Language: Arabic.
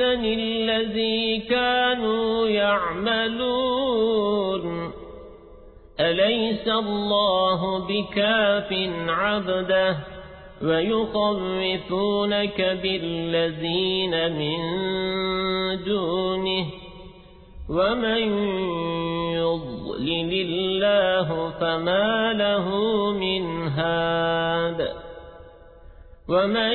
الذي كانوا يعملون أليس الله بكاف عبده ويخوفونك بالذين من دونه ومن يضلل الله فما له من هاد ومن